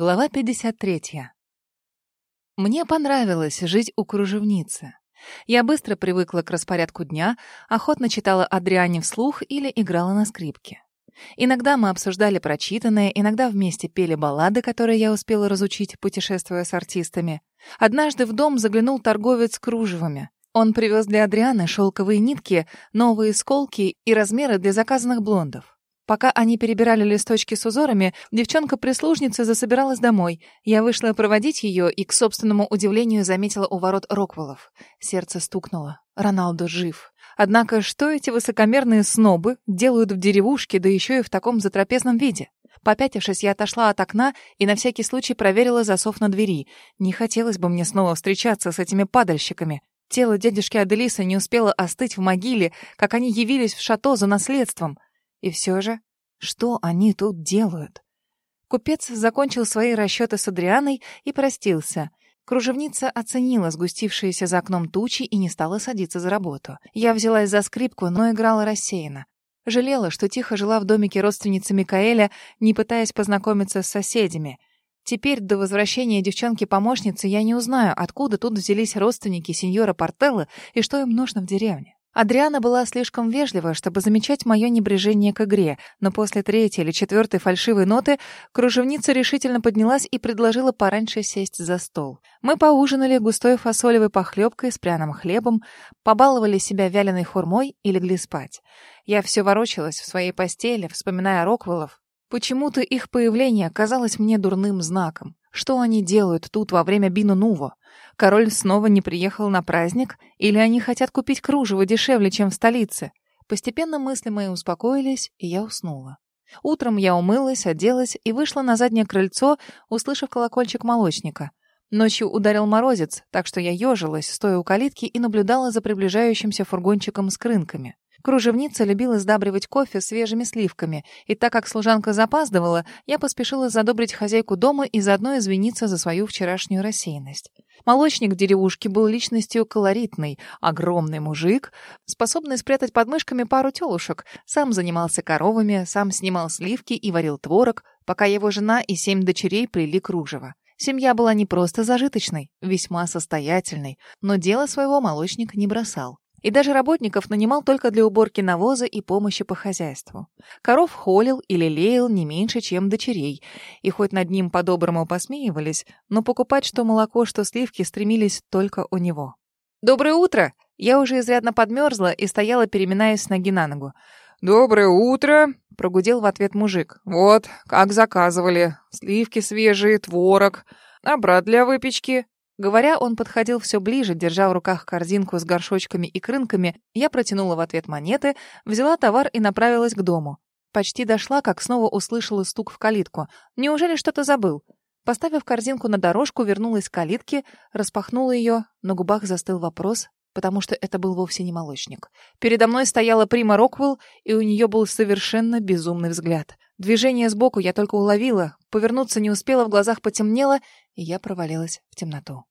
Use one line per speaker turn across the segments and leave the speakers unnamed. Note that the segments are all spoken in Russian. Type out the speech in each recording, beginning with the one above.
Глава 53. Мне понравилось жить у кружевницы. Я быстро привыкла к распорядку дня, охотно читала Адриане вслух или играла на скрипке. Иногда мы обсуждали прочитанное, иногда вместе пели баллады, которые я успела разучить, путешествуя с артистами. Однажды в дом заглянул торговец кружевами. Он привез для Адрианы шелковые нитки, новые сколки и размеры для заказанных блондов. Пока они перебирали листочки с узорами, девчонка-прислужница засобиралась домой. Я вышла проводить ее и, к собственному удивлению, заметила у ворот Роквеллов. Сердце стукнуло. Роналдо жив. Однако, что эти высокомерные снобы делают в деревушке, да еще и в таком затрапезном виде? Попятившись, я отошла от окна и на всякий случай проверила засов на двери. Не хотелось бы мне снова встречаться с этими падальщиками. Тело дядюшки Аделиса не успело остыть в могиле, как они явились в шато за наследством. И все же, что они тут делают? Купец закончил свои расчеты с Адрианой и простился. Кружевница оценила сгустившиеся за окном тучи и не стала садиться за работу. Я взялась за скрипку, но играла рассеянно. Жалела, что тихо жила в домике родственницы Микаэля, не пытаясь познакомиться с соседями. Теперь до возвращения девчонки-помощницы я не узнаю, откуда тут взялись родственники сеньора Портелло и что им нужно в деревне. Адриана была слишком вежлива, чтобы замечать мое небрежение к игре, но после третьей или четвертой фальшивой ноты кружевница решительно поднялась и предложила пораньше сесть за стол. Мы поужинали густой фасолевой похлебкой с пряным хлебом, побаловали себя вяленой хурмой и легли спать. Я все ворочалась в своей постели, вспоминая Роквеллов. Почему-то их появление казалось мне дурным знаком. Что они делают тут во время Бину-Нуво? Король снова не приехал на праздник? Или они хотят купить кружево дешевле, чем в столице? Постепенно мысли мои успокоились, и я уснула. Утром я умылась, оделась и вышла на заднее крыльцо, услышав колокольчик молочника. Ночью ударил морозец, так что я ежилась, стоя у калитки и наблюдала за приближающимся фургончиком с крынками. Кружевница любила сдабривать кофе свежими сливками, и так как служанка запаздывала, я поспешила задобрить хозяйку дома и заодно извиниться за свою вчерашнюю рассеянность. Молочник в деревушке был личностью колоритной, огромный мужик, способный спрятать под мышками пару телушек, сам занимался коровами, сам снимал сливки и варил творог, пока его жена и семь дочерей плели кружево. Семья была не просто зажиточной, весьма состоятельной, но дело своего молочник не бросал. И даже работников нанимал только для уборки навоза и помощи по хозяйству. Коров холил или лелеял не меньше, чем дочерей. И хоть над ним по-доброму посмеивались, но покупать что молоко, что сливки стремились только у него. «Доброе утро!» Я уже изрядно подмерзла и стояла, переминаясь с ноги на ногу. «Доброе утро!» — прогудел в ответ мужик. «Вот, как заказывали. Сливки свежие, творог. А брат для выпечки?» Говоря, он подходил все ближе, держа в руках корзинку с горшочками и крынками. Я протянула в ответ монеты, взяла товар и направилась к дому. Почти дошла, как снова услышала стук в калитку. Неужели что-то забыл? Поставив корзинку на дорожку, вернулась к калитке, распахнула ее, на губах застыл вопрос, потому что это был вовсе не молочник. Передо мной стояла Прима Роквелл, и у нее был совершенно безумный взгляд. Движение сбоку я только уловила, повернуться не успела, в глазах потемнело, и я провалилась в темноту.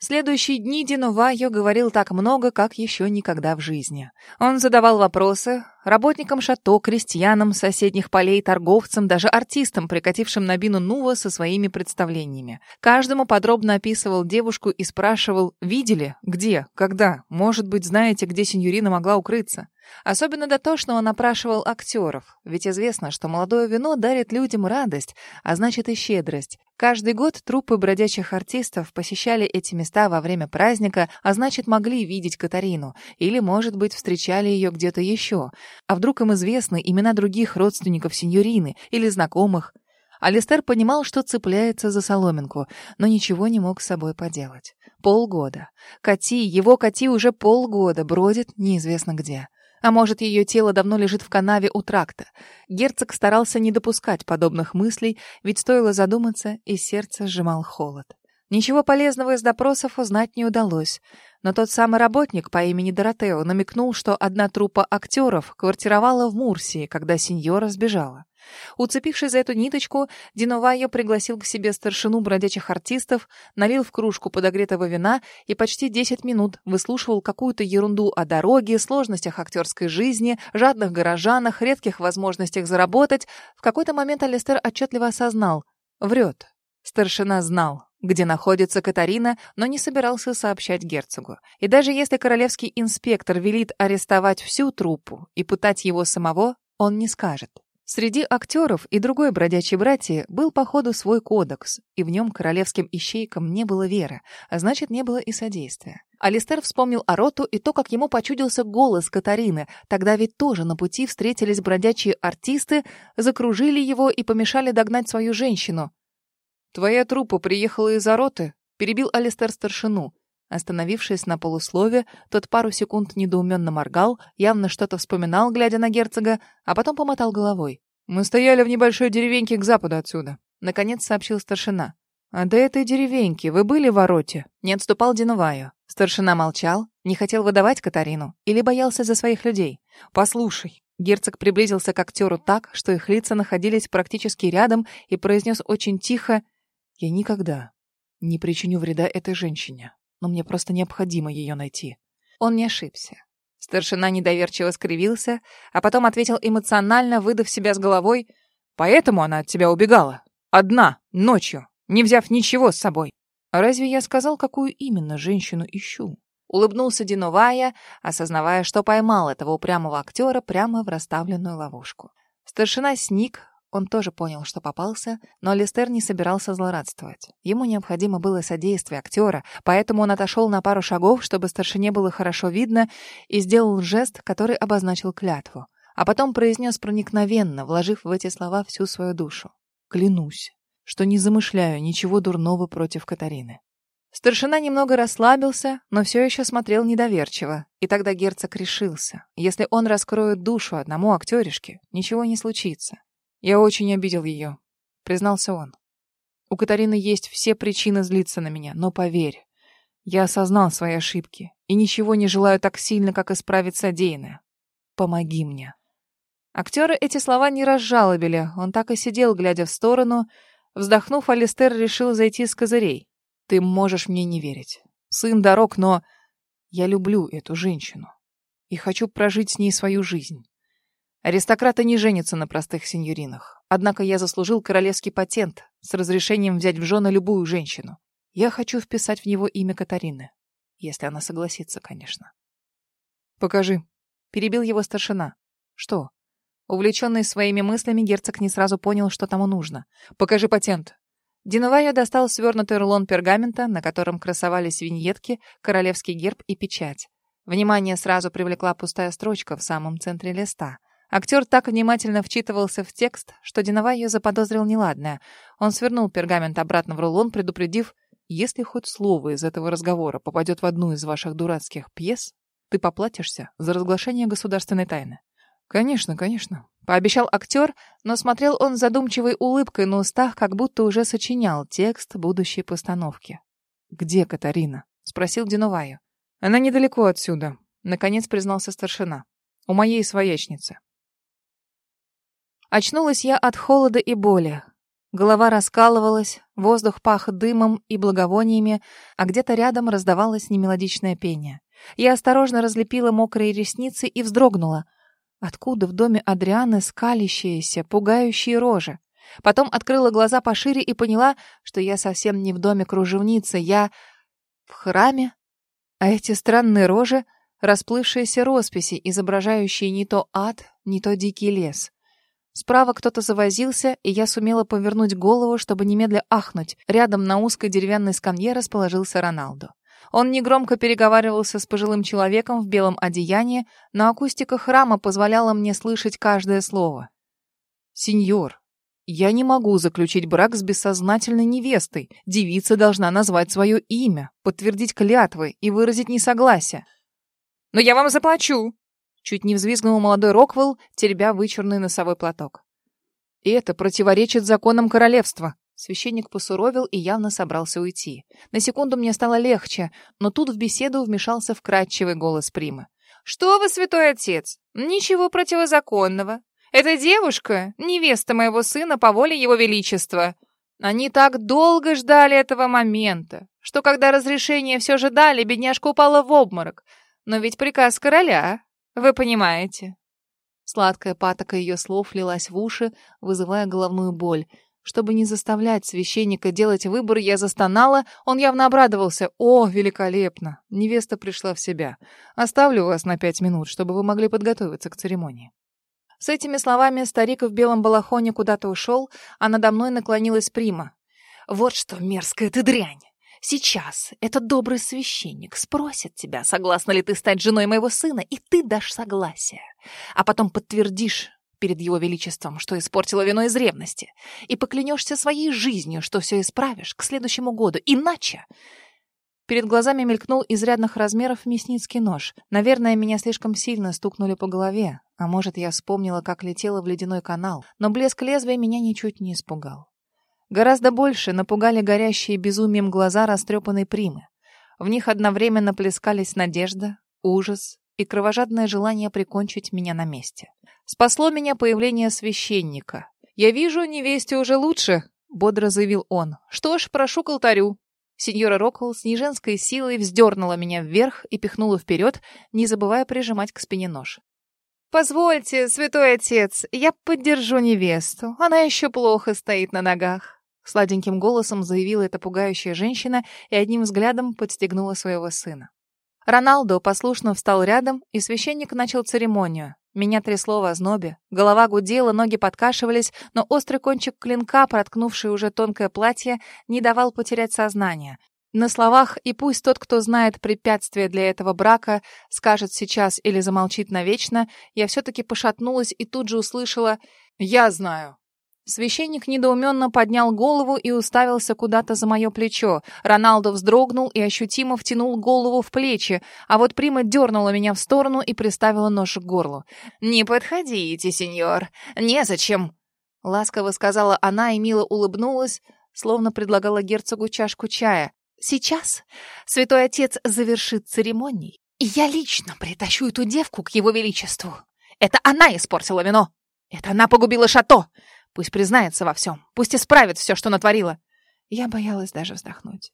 Следующие дни Динувайо говорил так много, как еще никогда в жизни. Он задавал вопросы работникам шато, крестьянам соседних полей, торговцам, даже артистам, прикатившим на Бину Нува со своими представлениями. Каждому подробно описывал девушку и спрашивал, видели, где, когда, может быть, знаете, где сеньорина могла укрыться. Особенно дотошно он опрашивал актеров, ведь известно, что молодое вино дарит людям радость, а значит и щедрость. Каждый год труппы бродячих артистов посещали эти места во время праздника, а значит могли видеть Катарину, или, может быть, встречали ее где-то еще. А вдруг им известны имена других родственников сеньорины или знакомых? Алистер понимал, что цепляется за соломинку, но ничего не мог с собой поделать. Полгода. Кати, его Кати уже полгода бродит неизвестно где. А может, ее тело давно лежит в канаве у тракта. Герцог старался не допускать подобных мыслей, ведь стоило задуматься, и сердце сжимал холод. Ничего полезного из допросов узнать не удалось. Но тот самый работник по имени Доротео намекнул, что одна труппа актеров квартировала в Мурсии, когда сеньора сбежала. Уцепившись за эту ниточку, Диновайо пригласил к себе старшину бродячих артистов, налил в кружку подогретого вина и почти 10 минут выслушивал какую-то ерунду о дороге, сложностях актерской жизни, жадных горожанах, редких возможностях заработать. В какой-то момент Алистер отчетливо осознал — врет. Старшина знал, где находится Катарина, но не собирался сообщать герцогу. И даже если королевский инспектор велит арестовать всю труппу и пытать его самого, он не скажет. Среди актеров и другой бродячей братьи был, походу, свой кодекс, и в нем королевским ищейкам не было веры, а значит, не было и содействия. Алистер вспомнил о Роту и то, как ему почудился голос Катарины. Тогда ведь тоже на пути встретились бродячие артисты, закружили его и помешали догнать свою женщину. «Твоя труппа приехала из Ароты?» — перебил Алистер старшину. Остановившись на полуслове, тот пару секунд недоуменно моргал, явно что-то вспоминал, глядя на герцога, а потом помотал головой. «Мы стояли в небольшой деревеньке к западу отсюда», — наконец сообщил старшина. «А до этой деревеньки вы были в Ороте?» Не отступал Диноваю. Старшина молчал, не хотел выдавать Катарину или боялся за своих людей. «Послушай». Герцог приблизился к актеру так, что их лица находились практически рядом, и произнес очень тихо я никогда не причиню вреда этой женщине, но мне просто необходимо ее найти. Он не ошибся. Старшина недоверчиво скривился, а потом ответил эмоционально, выдав себя с головой. «Поэтому она от тебя убегала. Одна, ночью, не взяв ничего с собой. Разве я сказал, какую именно женщину ищу?» Улыбнулся Диновая, осознавая, что поймал этого упрямого актера прямо в расставленную ловушку. Старшина сник, он тоже понял, что попался, но Листер не собирался злорадствовать. Ему необходимо было содействие актера, поэтому он отошел на пару шагов, чтобы старшине было хорошо видно, и сделал жест, который обозначил клятву. А потом произнес проникновенно, вложив в эти слова всю свою душу. «Клянусь, что не замышляю ничего дурного против Катарины». Старшина немного расслабился, но все еще смотрел недоверчиво. И тогда герцог решился. Если он раскроет душу одному актеришке, ничего не случится. Я очень обидел ее, признался он. У Катарины есть все причины злиться на меня, но поверь, я осознал свои ошибки и ничего не желаю так сильно, как исправить содеянное. Помоги мне. Актеры эти слова не разжалобили, он так и сидел, глядя в сторону. Вздохнув, Алистер решил зайти с козырей. Ты можешь мне не верить. Сын дорог, но я люблю эту женщину и хочу прожить с ней свою жизнь. Аристократы не женятся на простых сеньоринах. Однако я заслужил королевский патент с разрешением взять в жены любую женщину. Я хочу вписать в него имя Катарины. Если она согласится, конечно. «Покажи», — перебил его старшина. «Что?» Увлеченный своими мыслями, герцог не сразу понял, что тому нужно. «Покажи патент». Диновайо достал свернутый рулон пергамента, на котором красовались виньетки, королевский герб и печать. Внимание сразу привлекла пустая строчка в самом центре листа — Актер так внимательно вчитывался в текст, что Диновайо заподозрил неладное. Он свернул пергамент обратно в рулон, предупредив, «Если хоть слово из этого разговора попадет в одну из ваших дурацких пьес, ты поплатишься за разглашение государственной тайны». «Конечно, конечно», — пообещал актер, но смотрел он задумчивой улыбкой на устах, как будто уже сочинял текст будущей постановки. «Где Катарина?» — спросил Диновайо. «Она недалеко отсюда», — наконец признался старшина. «У моей своячницы». Очнулась я от холода и боли. Голова раскалывалась, воздух пах дымом и благовониями, а где-то рядом раздавалось немелодичное пение. Я осторожно разлепила мокрые ресницы и вздрогнула. Откуда в доме Адрианы скалящиеся, пугающие рожи? Потом открыла глаза пошире и поняла, что я совсем не в доме кружевницы, я в храме. А эти странные рожи — расплывшиеся росписи, изображающие не то ад, не то дикий лес. Справа кто-то завозился, и я сумела повернуть голову, чтобы немедля ахнуть. Рядом на узкой деревянной скамье расположился Роналдо. Он негромко переговаривался с пожилым человеком в белом одеянии, но акустика храма позволяла мне слышать каждое слово. «Сеньор, я не могу заключить брак с бессознательной невестой. Девица должна назвать свое имя, подтвердить клятвы и выразить несогласие». «Но я вам заплачу!» Чуть не взвизгнул молодой Роквелл, теребя вычурный носовой платок. «И это противоречит законам королевства!» Священник посуровил и явно собрался уйти. На секунду мне стало легче, но тут в беседу вмешался вкрадчивый голос Примы. «Что вы, святой отец? Ничего противозаконного. Эта девушка — невеста моего сына по воле его величества. Они так долго ждали этого момента, что когда разрешение все же дали, бедняжка упала в обморок. Но ведь приказ короля, вы понимаете. Сладкая патока ее слов лилась в уши, вызывая головную боль. Чтобы не заставлять священника делать выбор, я застонала, он явно обрадовался. «О, великолепно! Невеста пришла в себя. Оставлю вас на пять минут, чтобы вы могли подготовиться к церемонии». С этими словами старик в белом балахоне куда-то ушел, а надо мной наклонилась Прима. «Вот что, мерзкая ты дрянь! Сейчас этот добрый священник спросит тебя, согласна ли ты стать женой моего сына, и ты дашь согласие. А потом подтвердишь перед его величеством, что испортила вино из ревности, и поклянешься своей жизнью, что все исправишь к следующему году. Иначе Перед глазами мелькнул изрядных размеров мясницкий нож. Наверное, меня слишком сильно стукнули по голове. А может, я вспомнила, как летела в ледяной канал. Но блеск лезвия меня ничуть не испугал. Гораздо больше напугали горящие безумием глаза растрепанной примы. В них одновременно плескались надежда, ужас и кровожадное желание прикончить меня на месте. Спасло меня появление священника. «Я вижу, невесте уже лучше», — бодро заявил он. «Что ж, прошу к алтарю. Сеньора Роквелл с неженской силой вздернула меня вверх и пихнула вперед, не забывая прижимать к спине нож. «Позвольте, святой отец, я поддержу невесту. Она еще плохо стоит на ногах», — сладеньким голосом заявила эта пугающая женщина и одним взглядом подстегнула своего сына. Роналдо послушно встал рядом, и священник начал церемонию. Меня трясло в ознобе, голова гудела, ноги подкашивались, но острый кончик клинка, проткнувший уже тонкое платье, не давал потерять сознание. На словах «и пусть тот, кто знает препятствия для этого брака, скажет сейчас или замолчит навечно», я все-таки пошатнулась и тут же услышала «Я знаю». Священник недоуменно поднял голову и уставился куда-то за мое плечо. Роналдо вздрогнул и ощутимо втянул голову в плечи, а вот Прима дернула меня в сторону и приставила нож к горлу. «Не подходите, сеньор, незачем!» Ласково сказала она и мило улыбнулась, словно предлагала герцогу чашку чая. «Сейчас святой отец завершит церемонии, и я лично притащу эту девку к его величеству. Это она испортила вино! Это она погубила шато!» Пусть признается во всем. Пусть исправит все, что натворила. Я боялась даже вздохнуть.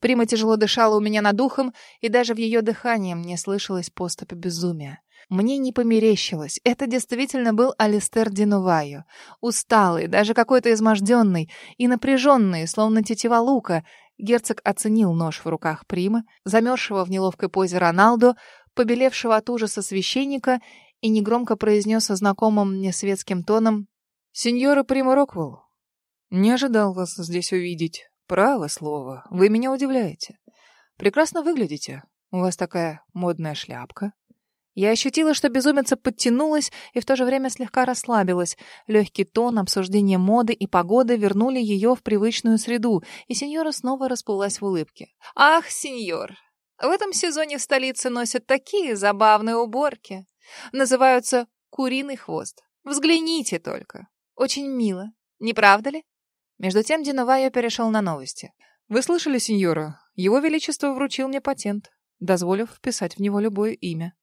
Прима тяжело дышала у меня над ухом, и даже в ее дыхании мне слышалась поступь безумия. Мне не померещилось. Это действительно был Алистер Динувайо. Усталый, даже какой-то изможденный и напряженный, словно тетива лука. Герцог оценил нож в руках Примы, замерзшего в неловкой позе Роналду, побелевшего от ужаса священника и негромко произнес со знакомым мне светским тоном «Сеньора Прима Роквелл, не ожидал вас здесь увидеть. Право слово, вы меня удивляете. Прекрасно выглядите. У вас такая модная шляпка». Я ощутила, что безумица подтянулась и в то же время слегка расслабилась. Легкий тон, обсуждение моды и погоды вернули ее в привычную среду, и сеньора снова расплылась в улыбке. «Ах, сеньор, в этом сезоне в столице носят такие забавные уборки. Называются «куриный хвост». Взгляните только. Очень мило, не правда ли? Между тем Диновайо перешел на новости. «Вы слышали, сеньора? Его Величество вручил мне патент, дозволив вписать в него любое имя».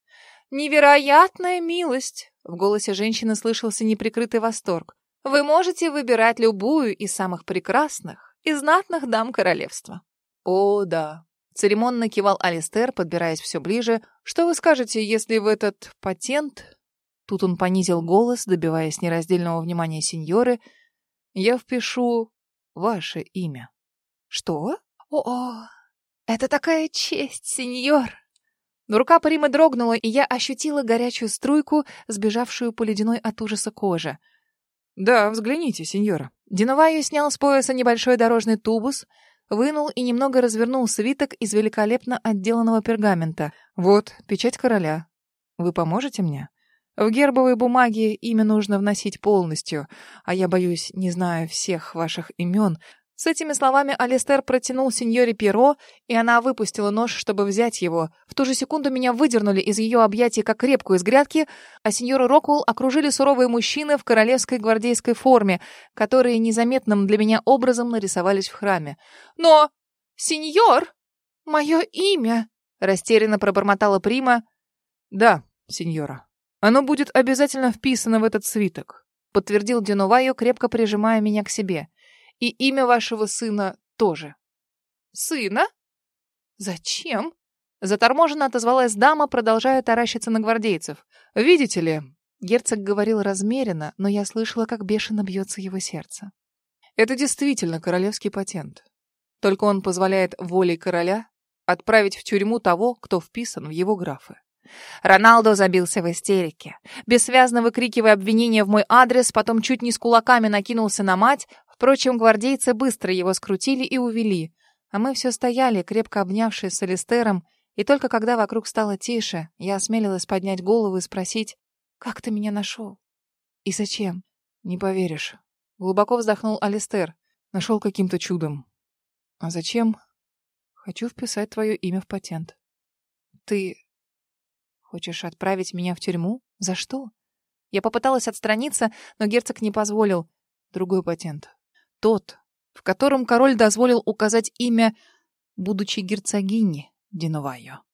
«Невероятная милость!» В голосе женщины слышался неприкрытый восторг. «Вы можете выбирать любую из самых прекрасных и знатных дам королевства». «О, да!» Церемонно кивал Алистер, подбираясь все ближе. «Что вы скажете, если в этот патент Тут он понизил голос, добиваясь нераздельного внимания сеньоры. «Я впишу ваше имя». «Что? О, это такая честь, сеньор!» Рука Паримы дрогнула, и я ощутила горячую струйку, сбежавшую по ледяной от ужаса коже. «Да, взгляните, сеньора». Диновайо снял с пояса небольшой дорожный тубус, вынул и немного развернул свиток из великолепно отделанного пергамента. «Вот, печать короля. Вы поможете мне?» В гербовой бумаге имя нужно вносить полностью, а я, боюсь, не знаю всех ваших имен. С этими словами Алистер протянул сеньоре перо, и она выпустила нож, чтобы взять его. В ту же секунду меня выдернули из ее объятий, как репку из грядки, а сеньору Роквелл окружили суровые мужчины в королевской гвардейской форме, которые незаметным для меня образом нарисовались в храме. «Но, сеньор, мое имя!» — растерянно пробормотала Прима. «Да, сеньора», Оно будет обязательно вписано в этот свиток, подтвердил Динувайо, крепко прижимая меня к себе. И имя вашего сына тоже. Сына? Зачем? Заторможенно отозвалась дама, продолжая таращиться на гвардейцев. Видите ли, герцог говорил размеренно, но я слышала, как бешено бьется его сердце. Это действительно королевский патент. Только он позволяет волей короля отправить в тюрьму того, кто вписан в его графы. Роналдо забился в истерике. Бессвязно выкрикивая обвинения в мой адрес, потом чуть не с кулаками накинулся на мать. Впрочем, гвардейцы быстро его скрутили и увели. А мы все стояли, крепко обнявшись с Алистером, и только когда вокруг стало тише, я осмелилась поднять голову и спросить, «Как ты меня нашел? И зачем?» «Не поверишь». Глубоко вздохнул Алистер. Нашел каким-то чудом. «А зачем?» «Хочу вписать твое имя в патент». «Ты Хочешь отправить меня в тюрьму? За что? Я попыталась отстраниться, но герцог не позволил. Другой патент. Тот, в котором король дозволил указать имя будучи герцогини Динувайо.